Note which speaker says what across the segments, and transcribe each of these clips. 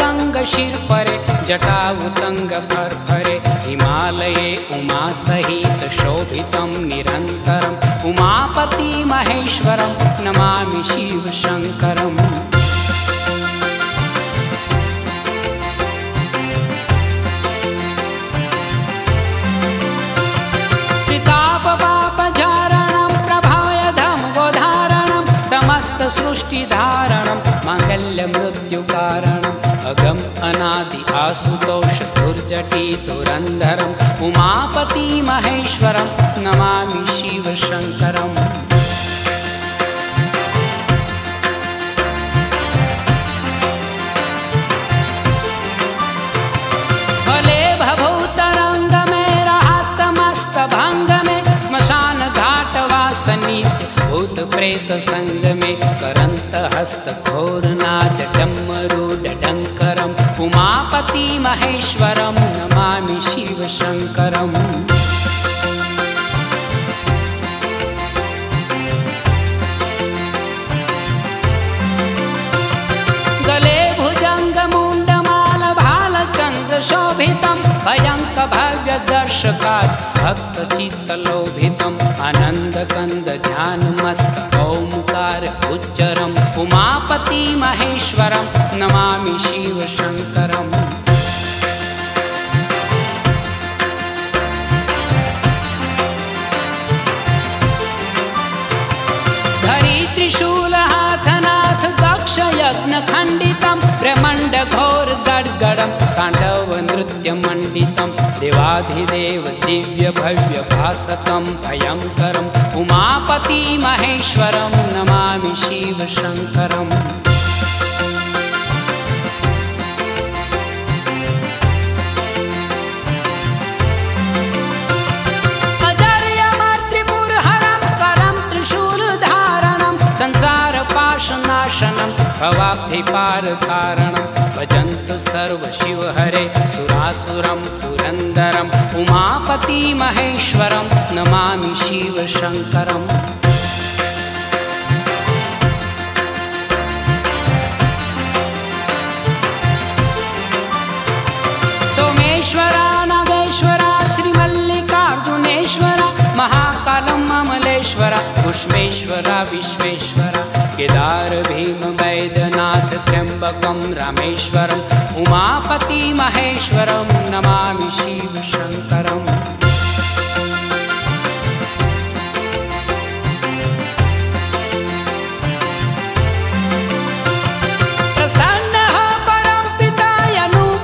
Speaker 1: गङ्गशिर्परे जटावुतङ्गफर्फरे हिमालये उमासहित शोभितं निरन्तरम् उमापति महेश्वरं नमामि शिवशङ्करम् सृष्टिधारणं माङ्गल्यमृत्युकारणम् पुरन्दरम् उमापति महेश्वरं नमामि शिवशङ्करम्। भले भवौ तरङ्गमे राहात्तमस्तभङ्गमे श्मशानघाटवासनि भूतप्रेतसङ्गमे करन्तहस्तघोरनाद डमरुड उमापति महेश्वरं नमामि शिवशङ्करम्। गले भुजङ्गमुण्डमालभालचन्द्रशोभितं भयङ्कभव्यदर्शकात् भक्तचित्तलोभितम् आनन्दकन्दध्यानमस्त महेश्वरं नमामि शिवशङ्करम्। धरि त्रिशूलहाथनाथ दक्षयज्ञखण्डितं ब्रह्मण्डघोरगड्गडं ताण्डवनृत्यमण्डितं देवाधिदेव दिव्यभव्यभासकं भयङ्करम् उमापति महेश्वरं नमामि शिवशङ्करम् भवाब्धिपारकारणं भजन्तु सर्वशिवहरे सुरासुरं पुरन्दरम्। उमापति महेश्वरं नमामि शिवशङ्करम् त्र्यम्बकं रामेश्वरम् उमापति महेश्वरं नमामि शिवशङ्करम्। प्रसन्नः परं पितायनुपदानदायितं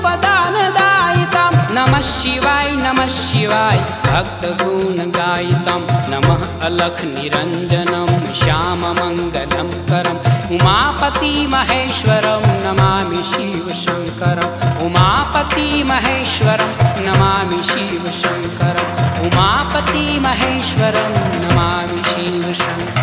Speaker 1: नमः शिवाय नमः शिवाय भक्तगुणगायितं नमः अलखनिरञ्जनं श्याममङ्गलं करम् उमापति महेश्वरं नमामि शिवशङ्करम्। उमापति महेश्वरं नमामि शिवशङ्करम्। उमापति महेश्वरं नमामि शिवशङ्करम्